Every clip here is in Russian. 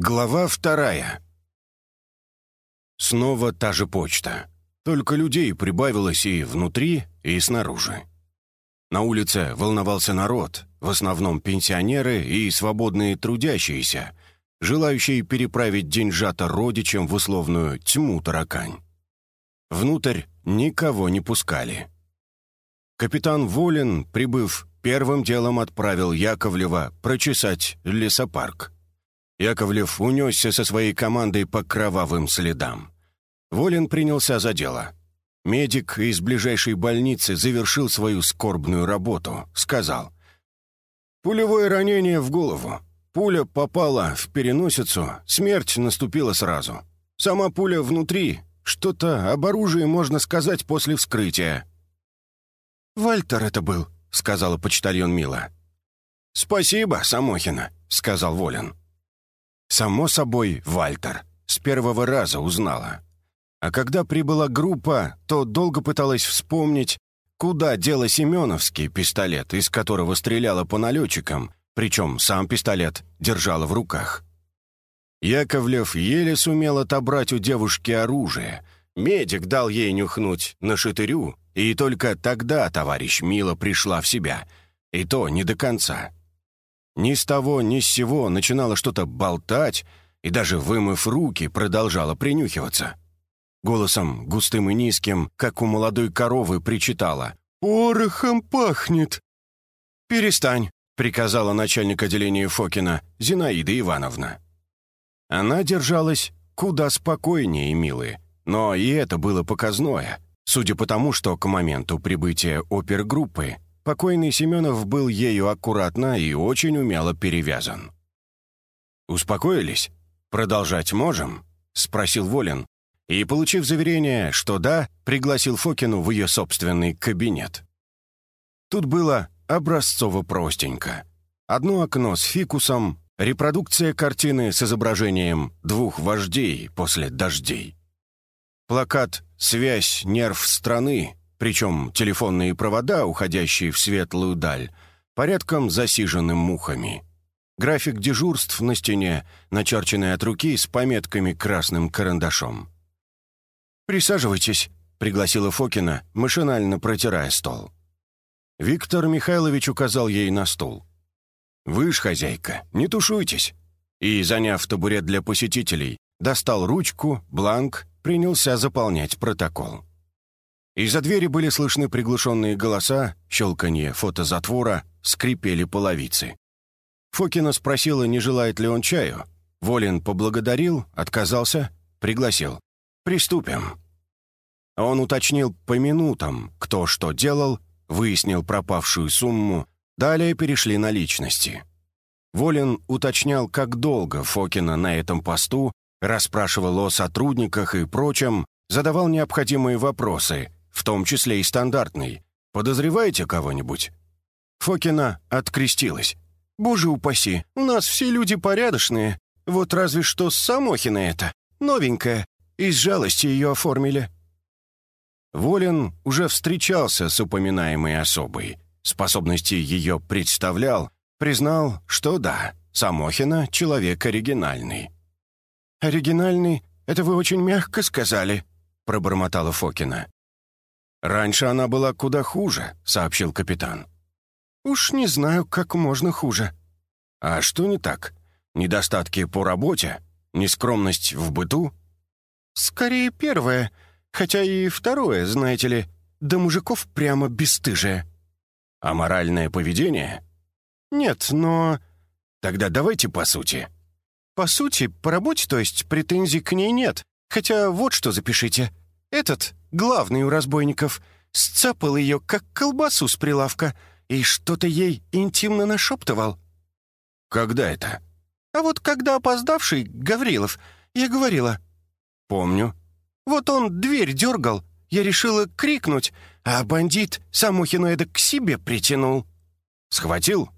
Глава вторая. Снова та же почта. Только людей прибавилось и внутри, и снаружи. На улице волновался народ, в основном пенсионеры и свободные трудящиеся, желающие переправить деньжата родичам в условную тьму таракань. Внутрь никого не пускали. Капитан Волин, прибыв, первым делом отправил Яковлева прочесать лесопарк. Яковлев унесся со своей командой по кровавым следам. Волин принялся за дело. Медик из ближайшей больницы завершил свою скорбную работу, сказал. «Пулевое ранение в голову. Пуля попала в переносицу, смерть наступила сразу. Сама пуля внутри, что-то об оружии можно сказать после вскрытия». «Вальтер это был», — сказала почтальон Мила. «Спасибо, Самохина», — сказал Волин. Само собой, Вальтер. С первого раза узнала. А когда прибыла группа, то долго пыталась вспомнить, куда дело Семеновский пистолет, из которого стреляла по налетчикам, причем сам пистолет держала в руках. Яковлев еле сумел отобрать у девушки оружие. Медик дал ей нюхнуть на шатырю, и только тогда товарищ Мила пришла в себя. И то не до конца. Ни с того, ни с сего начинала что-то болтать и даже, вымыв руки, продолжала принюхиваться. Голосом густым и низким, как у молодой коровы, причитала. «Порохом пахнет!» «Перестань!» — приказала начальник отделения Фокина, Зинаида Ивановна. Она держалась куда спокойнее, милые, но и это было показное, судя по тому, что к моменту прибытия опергруппы Покойный Семенов был ею аккуратно и очень умело перевязан. «Успокоились? Продолжать можем?» — спросил Волин, и, получив заверение, что да, пригласил Фокину в ее собственный кабинет. Тут было образцово простенько. Одно окно с фикусом, репродукция картины с изображением двух вождей после дождей. Плакат «Связь, нерв страны» причем телефонные провода, уходящие в светлую даль, порядком засижены мухами. График дежурств на стене, начерченный от руки с пометками красным карандашом. «Присаживайтесь», — пригласила Фокина, машинально протирая стол. Виктор Михайлович указал ей на стул. «Вы ж, хозяйка, не тушуйтесь». И, заняв табурет для посетителей, достал ручку, бланк, принялся заполнять протокол. Из-за двери были слышны приглушенные голоса, щелканье фотозатвора, скрипели половицы. Фокина спросила, не желает ли он чаю. Волин поблагодарил, отказался, пригласил. «Приступим». Он уточнил по минутам, кто что делал, выяснил пропавшую сумму, далее перешли на личности. Волин уточнял, как долго Фокина на этом посту, расспрашивал о сотрудниках и прочем, задавал необходимые вопросы, в том числе и стандартный. Подозреваете кого-нибудь?» Фокина открестилась. «Боже упаси, у нас все люди порядочные. Вот разве что Самохина это, новенькая. Из жалости ее оформили». Волин уже встречался с упоминаемой особой. Способности ее представлял, признал, что да, Самохина — человек оригинальный. «Оригинальный? Это вы очень мягко сказали», — пробормотала Фокина. «Раньше она была куда хуже», — сообщил капитан. «Уж не знаю, как можно хуже». «А что не так? Недостатки по работе? Нескромность в быту?» «Скорее первое, хотя и второе, знаете ли, до мужиков прямо бесстыжие». «А моральное поведение?» «Нет, но...» «Тогда давайте по сути». «По сути, по работе, то есть, претензий к ней нет. Хотя вот что запишите. Этот, главный у разбойников, сцапал ее, как колбасу с прилавка, и что-то ей интимно нашептывал. «Когда это?» «А вот когда опоздавший, Гаврилов, я говорила». «Помню». «Вот он дверь дергал, я решила крикнуть, а бандит Самохину это к себе притянул». «Схватил?»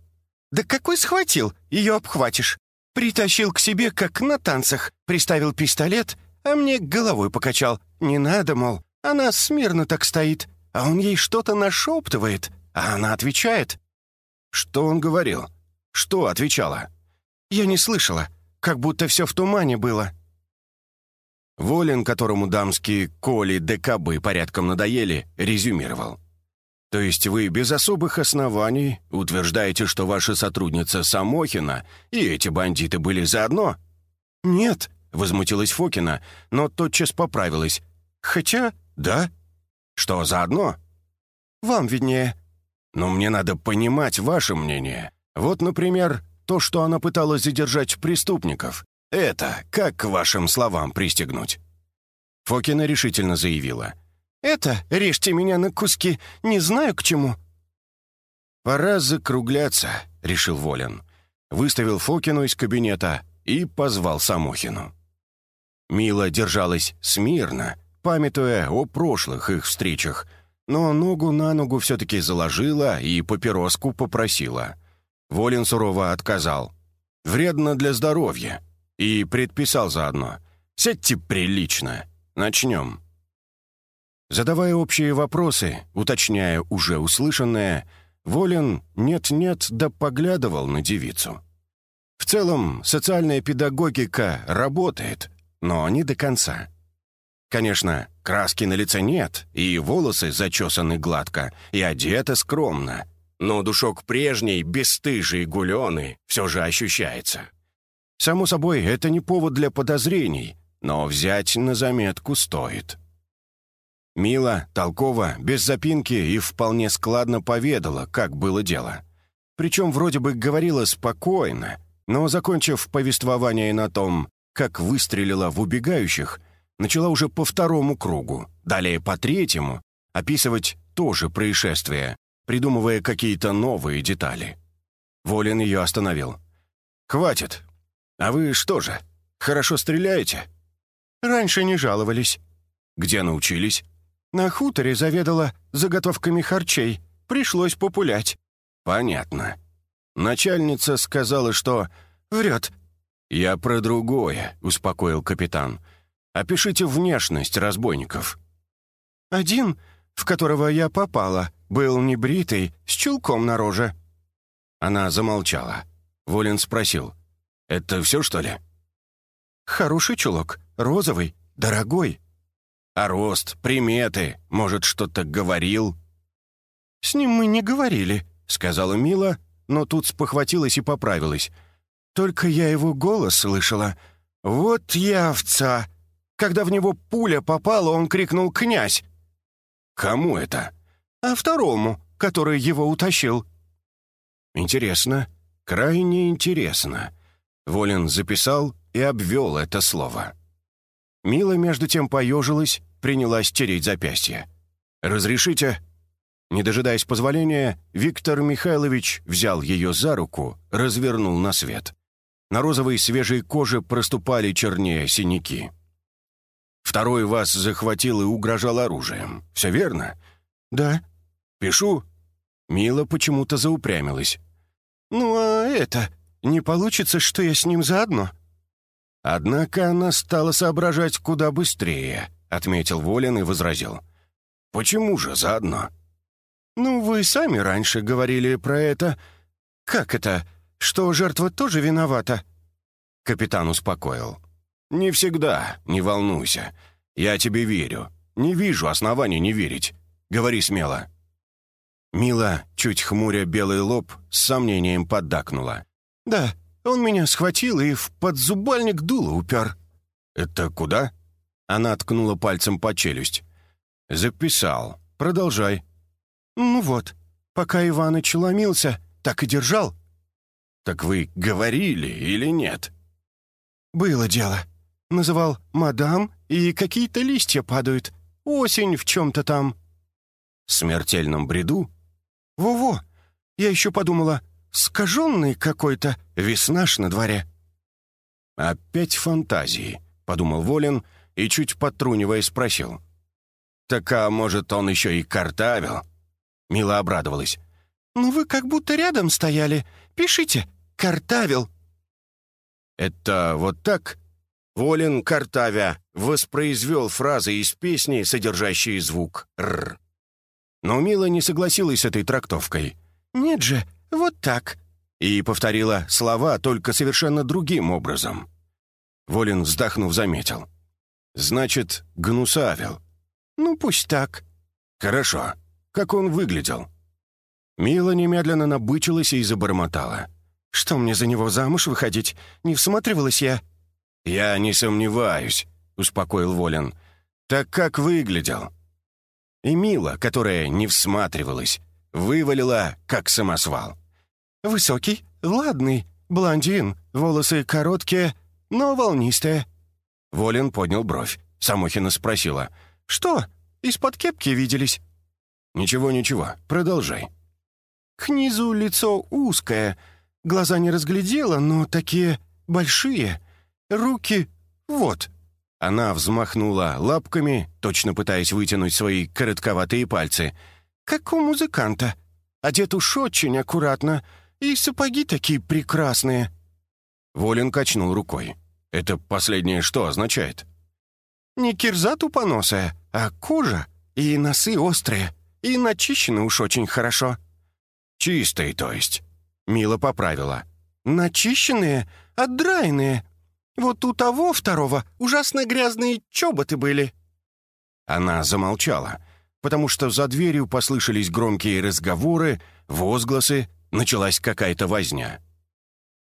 «Да какой схватил? Ее обхватишь. Притащил к себе, как на танцах, приставил пистолет, а мне головой покачал. Не надо, мол, она смирно так стоит, а он ей что-то нашептывает, а она отвечает. Что он говорил? Что отвечала? Я не слышала. как будто все в тумане было». Волин, которому дамские коли декабы порядком надоели, резюмировал. «То есть вы без особых оснований утверждаете, что ваша сотрудница Самохина и эти бандиты были заодно?» «Нет», — возмутилась Фокина, но тотчас поправилась. «Хотя, да». «Что, заодно?» «Вам виднее». «Но мне надо понимать ваше мнение. Вот, например, то, что она пыталась задержать преступников. Это как к вашим словам пристегнуть?» Фокина решительно заявила. «Это, режьте меня на куски, не знаю к чему». «Пора закругляться», — решил Волин. Выставил Фокину из кабинета и позвал Самохину. Мила держалась смирно, памятуя о прошлых их встречах, но ногу на ногу все-таки заложила и папироску попросила. Волин сурово отказал. «Вредно для здоровья». И предписал заодно. «Сядьте прилично. Начнем». Задавая общие вопросы, уточняя уже услышанное, Волин нет-нет да поглядывал на девицу. В целом, социальная педагогика работает, но не до конца. Конечно, краски на лице нет, и волосы зачесаны гладко, и одета скромно, но душок прежней, бесстыжий гуленый все же ощущается. Само собой, это не повод для подозрений, но взять на заметку стоит. Мила, толково, без запинки и вполне складно поведала, как было дело. Причем вроде бы говорила спокойно, но, закончив повествование на том, как выстрелила в убегающих, начала уже по второму кругу, далее по третьему, описывать тоже происшествие, придумывая какие-то новые детали. Волин ее остановил. «Хватит. А вы что же, хорошо стреляете?» «Раньше не жаловались». «Где научились?» «На хуторе заведала заготовками харчей. Пришлось популять». «Понятно. Начальница сказала, что...» «Врет». «Я про другое», — успокоил капитан. «Опишите внешность разбойников». «Один, в которого я попала, был небритый, с чулком на роже». Она замолчала. Волин спросил. «Это все, что ли?» «Хороший чулок, розовый, дорогой». «А рост, приметы, может, что-то говорил?» «С ним мы не говорили», — сказала Мила, но тут спохватилась и поправилась. «Только я его голос слышала. Вот я овца!» Когда в него пуля попала, он крикнул «Князь!» «Кому это?» а второму, который его утащил». «Интересно, крайне интересно». Волин записал и обвел это слово. Мила между тем поежилась, принялась тереть запястье. «Разрешите?» Не дожидаясь позволения, Виктор Михайлович взял ее за руку, развернул на свет. На розовой свежей коже проступали чернее синяки. «Второй вас захватил и угрожал оружием. Все верно?» «Да». «Пишу». Мила почему-то заупрямилась. «Ну, а это... Не получится, что я с ним заодно?» Однако она стала соображать куда быстрее, отметил Волин и возразил. «Почему же заодно?» «Ну, вы сами раньше говорили про это. Как это? Что жертва тоже виновата?» Капитан успокоил. «Не всегда, не волнуйся. Я тебе верю. Не вижу оснований не верить. Говори смело». Мила, чуть хмуря белый лоб, с сомнением поддакнула. «Да, он меня схватил и в подзубальник дуло упер». «Это куда?» Она ткнула пальцем по челюсть. «Записал. Продолжай». «Ну вот, пока Иваныч ломился, так и держал». «Так вы говорили или нет?» «Было дело. Называл «мадам», и какие-то листья падают. Осень в чем-то там». «В смертельном бреду?» «Во-во! Я еще подумала, скаженный какой-то, весна ж на дворе». «Опять фантазии», — подумал Волин и, чуть подтрунивая, спросил. «Так, а может, он еще и картавил?» Мила обрадовалась. «Ну вы как будто рядом стояли. Пишите. Картавил». «Это вот так?» Волин, картавя, воспроизвел фразы из песни, содержащие звук «р». Но Мила не согласилась с этой трактовкой. «Нет же, вот так». И повторила слова только совершенно другим образом. Волин, вздохнув, заметил. «Значит, гнусавил». «Ну, пусть так». «Хорошо. Как он выглядел?» Мила немедленно набычилась и забормотала. «Что мне за него замуж выходить? Не всматривалась я?» «Я не сомневаюсь», — успокоил Волин. «Так как выглядел?» И Мила, которая не всматривалась, вывалила, как самосвал. «Высокий, ладный, блондин, волосы короткие, но волнистые». Волин поднял бровь. Самохина спросила. «Что, из-под кепки виделись?» «Ничего, ничего, продолжай». «К низу лицо узкое, глаза не разглядела, но такие большие, руки вот». Она взмахнула лапками, точно пытаясь вытянуть свои коротковатые пальцы. «Как у музыканта. Одет уж очень аккуратно, и сапоги такие прекрасные». Волин качнул рукой. «Это последнее что означает?» «Не кирза тупоносая, а кожа, и носы острые, и начищены уж очень хорошо». «Чистые, то есть?» Мила поправила. «Начищенные, отдраенные. Вот у того второго ужасно грязные чоботы были». Она замолчала, потому что за дверью послышались громкие разговоры, возгласы, началась какая-то возня.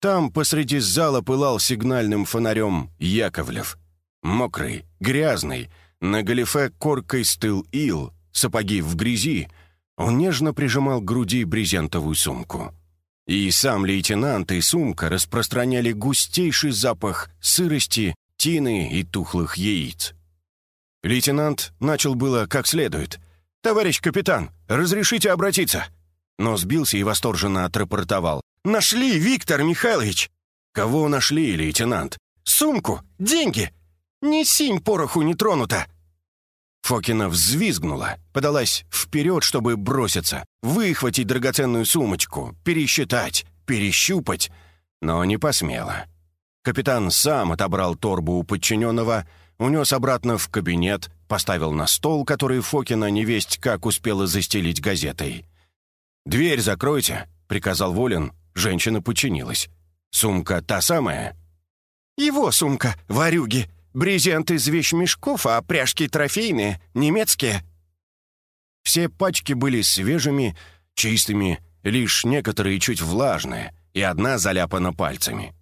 Там посреди зала пылал сигнальным фонарем Яковлев. Мокрый, грязный, на галифе коркой стыл ил, сапоги в грязи. Он нежно прижимал к груди брезентовую сумку. И сам лейтенант и сумка распространяли густейший запах сырости, тины и тухлых яиц. Лейтенант начал было как следует. «Товарищ капитан, разрешите обратиться?» Но сбился и восторженно отрапортовал. «Нашли, Виктор Михайлович!» «Кого нашли, лейтенант?» «Сумку! Деньги! Не синь пороху не тронута!» Фокина взвизгнула, подалась вперед, чтобы броситься, выхватить драгоценную сумочку, пересчитать, перещупать, но не посмела. Капитан сам отобрал торбу у подчиненного, унес обратно в кабинет, поставил на стол, который Фокина невесть как успела застелить газетой. «Дверь закройте», — приказал Волин. Женщина подчинилась. «Сумка та самая?» «Его сумка, варюги. Брезент из вещмешков, а пряжки трофейные, немецкие». Все пачки были свежими, чистыми, лишь некоторые чуть влажные, и одна заляпана пальцами.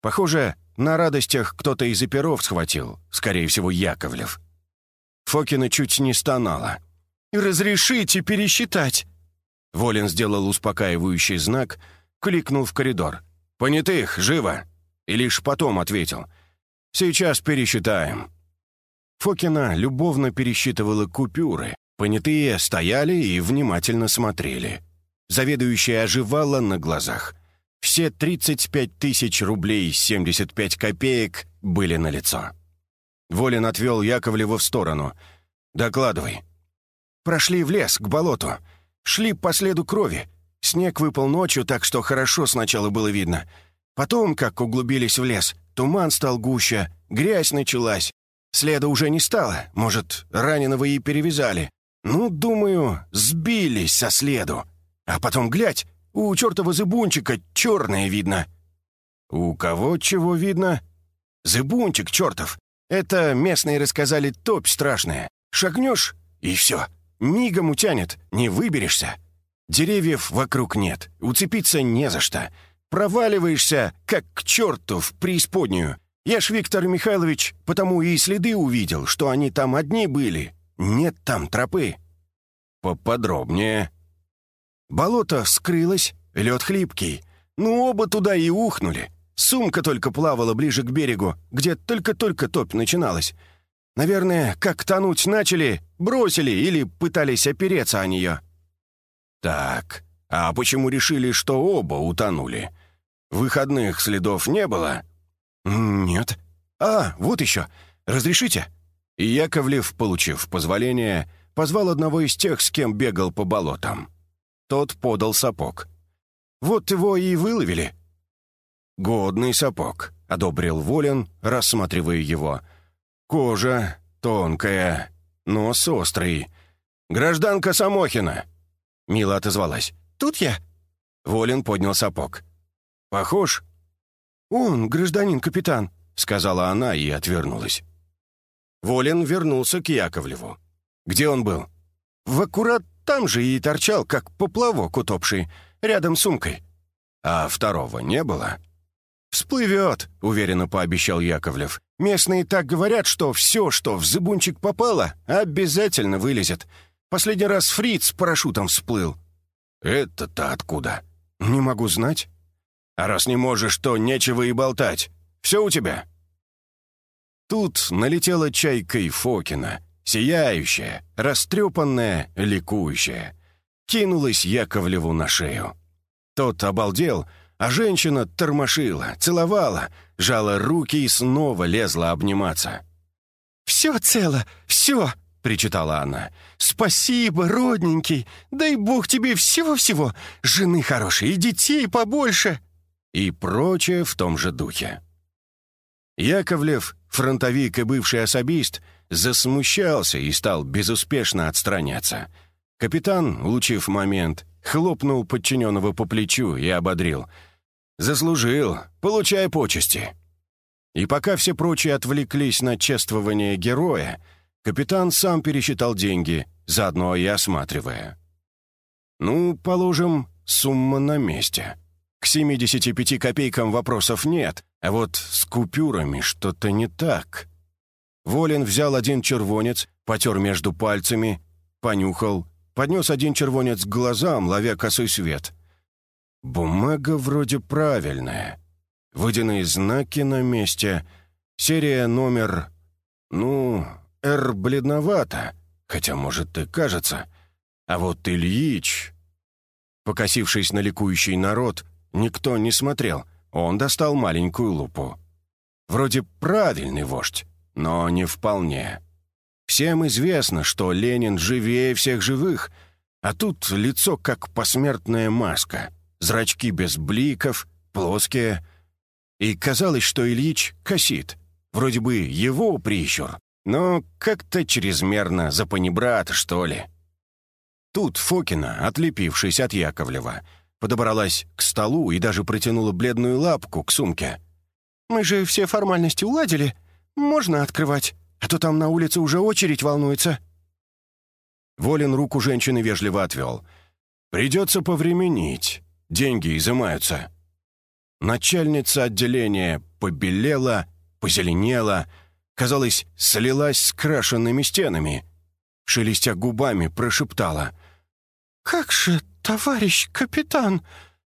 Похоже, на радостях кто-то из оперов схватил, скорее всего, Яковлев. Фокина чуть не стонала. «Разрешите пересчитать!» Волин сделал успокаивающий знак, кликнул в коридор. «Понятых, живо!» И лишь потом ответил. «Сейчас пересчитаем». Фокина любовно пересчитывала купюры. Понятые стояли и внимательно смотрели. Заведующая оживала на глазах. Все 35 тысяч рублей 75 копеек были налицо. Волин отвел Яковлева в сторону. «Докладывай». «Прошли в лес, к болоту. Шли по следу крови. Снег выпал ночью, так что хорошо сначала было видно. Потом, как углубились в лес, туман стал гуще, грязь началась. Следа уже не стало, может, раненого и перевязали. Ну, думаю, сбились со следу. А потом, глядь, у чертова зыбунчика черное видно». «У кого чего видно?» «Зыбунчик чертов. Это местные рассказали топь страшная. Шагнешь — и все. Мигом утянет, не выберешься. Деревьев вокруг нет, уцепиться не за что. Проваливаешься, как к черту, в преисподнюю. Я ж, Виктор Михайлович, потому и следы увидел, что они там одни были. Нет там тропы. Поподробнее. Болото скрылось, лед хлипкий. Ну, оба туда и ухнули. Сумка только плавала ближе к берегу, где только-только топь начиналась. Наверное, как тонуть начали, бросили или пытались опереться о нее. Так, а почему решили, что оба утонули? Выходных следов не было? Нет. А, вот еще. Разрешите? И Яковлев, получив позволение, позвал одного из тех, с кем бегал по болотам. Тот подал сапог. Вот его и выловили. «Годный сапог», — одобрил Волин, рассматривая его — Кожа тонкая, нос острый. Гражданка Самохина!» Мила отозвалась. «Тут я?» Волин поднял сапог. «Похож?» «Он, гражданин капитан. — сказала она и отвернулась. Волин вернулся к Яковлеву. «Где он был?» «В аккурат там же и торчал, как поплавок утопший, рядом с сумкой». «А второго не было?» «Всплывет», — уверенно пообещал Яковлев. «Местные так говорят, что все, что в зыбунчик попало, обязательно вылезет. Последний раз фриц с парашютом всплыл». «Это-то откуда?» «Не могу знать». «А раз не можешь, то нечего и болтать. Все у тебя?» Тут налетела чайка и Фокина, сияющая, растрепанная, ликующая. Кинулась Яковлеву на шею. Тот обалдел, а женщина тормошила, целовала, жала руки и снова лезла обниматься. «Все цело, все!» — причитала она. «Спасибо, родненький! Дай бог тебе всего-всего! Жены хорошие и детей побольше!» И прочее в том же духе. Яковлев, фронтовик и бывший особист, засмущался и стал безуспешно отстраняться. Капитан, улучив момент, хлопнул подчиненного по плечу и ободрил. «Заслужил, получай почести». И пока все прочие отвлеклись на чествование героя, капитан сам пересчитал деньги, заодно и осматривая. «Ну, положим, сумма на месте. К 75 копейкам вопросов нет, а вот с купюрами что-то не так». Волин взял один червонец, потер между пальцами, понюхал, поднес один червонец к глазам, ловя косой свет. Бумага вроде правильная. Водяные знаки на месте. Серия номер... Ну, «Р» бледновато, хотя, может, и кажется. А вот Ильич... Покосившись на ликующий народ, никто не смотрел. Он достал маленькую лупу. Вроде правильный вождь, но не вполне. Всем известно, что Ленин живее всех живых, а тут лицо как посмертная маска, зрачки без бликов, плоские. И казалось, что Ильич косит. Вроде бы его прищур, но как-то чрезмерно за панибрата, что ли. Тут Фокина, отлепившись от Яковлева, подобралась к столу и даже протянула бледную лапку к сумке. «Мы же все формальности уладили. Можно открывать?» а то там на улице уже очередь волнуется». Волин руку женщины вежливо отвел. «Придется повременить. Деньги изымаются». Начальница отделения побелела, позеленела, казалось, слилась с крашенными стенами. Шелестя губами, прошептала. «Как же, товарищ капитан,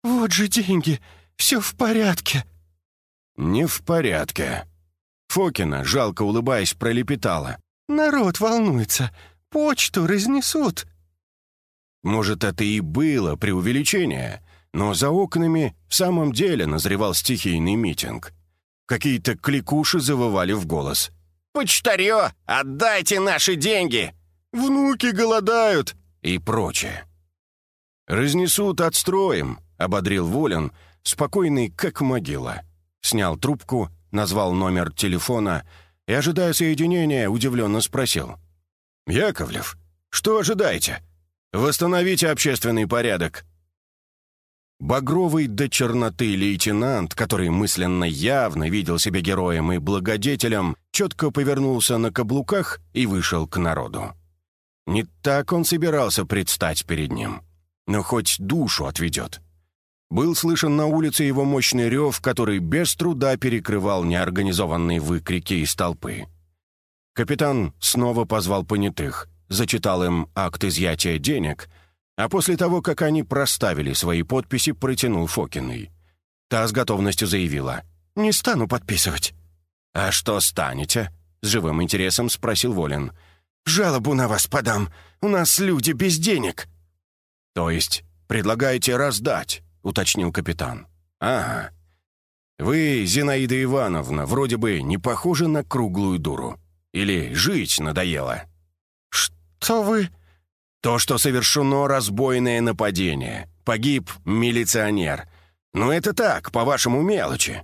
вот же деньги, все в порядке». «Не в порядке», Фокина, жалко улыбаясь, пролепетала. «Народ волнуется. Почту разнесут». Может, это и было преувеличение, но за окнами в самом деле назревал стихийный митинг. Какие-то кликуши завывали в голос. «Почтарё, отдайте наши деньги! Внуки голодают!» и прочее. «Разнесут, отстроим», — ободрил Волин, спокойный, как могила. Снял трубку, назвал номер телефона и, ожидая соединения, удивленно спросил. «Яковлев, что ожидаете? Восстановите общественный порядок». Багровый до черноты лейтенант, который мысленно явно видел себя героем и благодетелем, четко повернулся на каблуках и вышел к народу. Не так он собирался предстать перед ним, но хоть душу отведет. Был слышен на улице его мощный рев, который без труда перекрывал неорганизованные выкрики из толпы. Капитан снова позвал понятых, зачитал им акт изъятия денег, а после того, как они проставили свои подписи, протянул Фокиной. Та с готовностью заявила «Не стану подписывать». «А что станете?» — с живым интересом спросил Волин. «Жалобу на вас подам. У нас люди без денег». «То есть предлагаете раздать?» уточнил капитан. «Ага. Вы, Зинаида Ивановна, вроде бы не похожи на круглую дуру. Или жить надоело?» «Что вы...» «То, что совершено разбойное нападение. Погиб милиционер. Ну, это так, по-вашему, мелочи.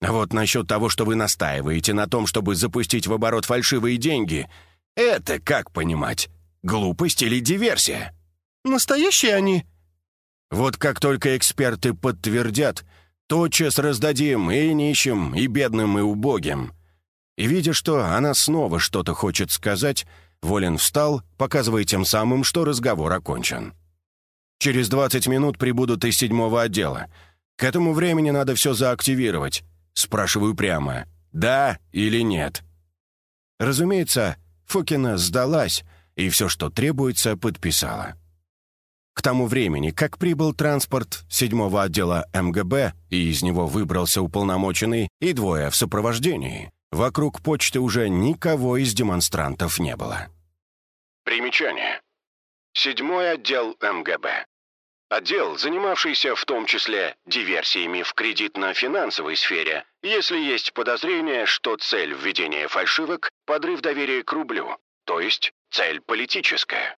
А вот насчет того, что вы настаиваете на том, чтобы запустить в оборот фальшивые деньги, это как понимать? Глупость или диверсия?» «Настоящие они?» Вот как только эксперты подтвердят, Тотчас раздадим и нищим, и бедным, и убогим». И видя, что она снова что-то хочет сказать, Волин встал, показывая тем самым, что разговор окончен. «Через 20 минут прибудут из седьмого отдела. К этому времени надо все заактивировать. Спрашиваю прямо, да или нет?» Разумеется, Фокина сдалась и все, что требуется, подписала. К тому времени, как прибыл транспорт седьмого отдела МГБ, и из него выбрался уполномоченный и двое в сопровождении, вокруг почты уже никого из демонстрантов не было. Примечание. Седьмой отдел МГБ. Отдел, занимавшийся в том числе диверсиями в кредитно-финансовой сфере, если есть подозрение, что цель введения фальшивок – подрыв доверия к рублю, то есть цель политическая.